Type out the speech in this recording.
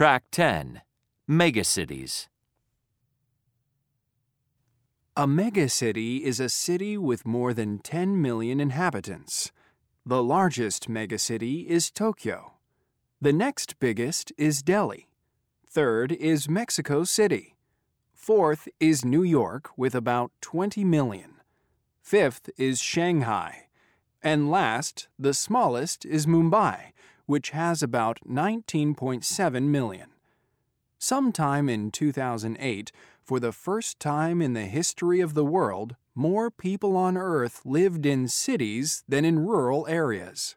Track 10 Megacities. A megacity is a city with more than 10 million inhabitants. The largest megacity is Tokyo. The next biggest is Delhi. Third is Mexico City. Fourth is New York with about 20 million. Fifth is Shanghai. And last, the smallest, is Mumbai, which has about 19.7 million. Sometime in 2008, for the first time in the history of the world, more people on Earth lived in cities than in rural areas.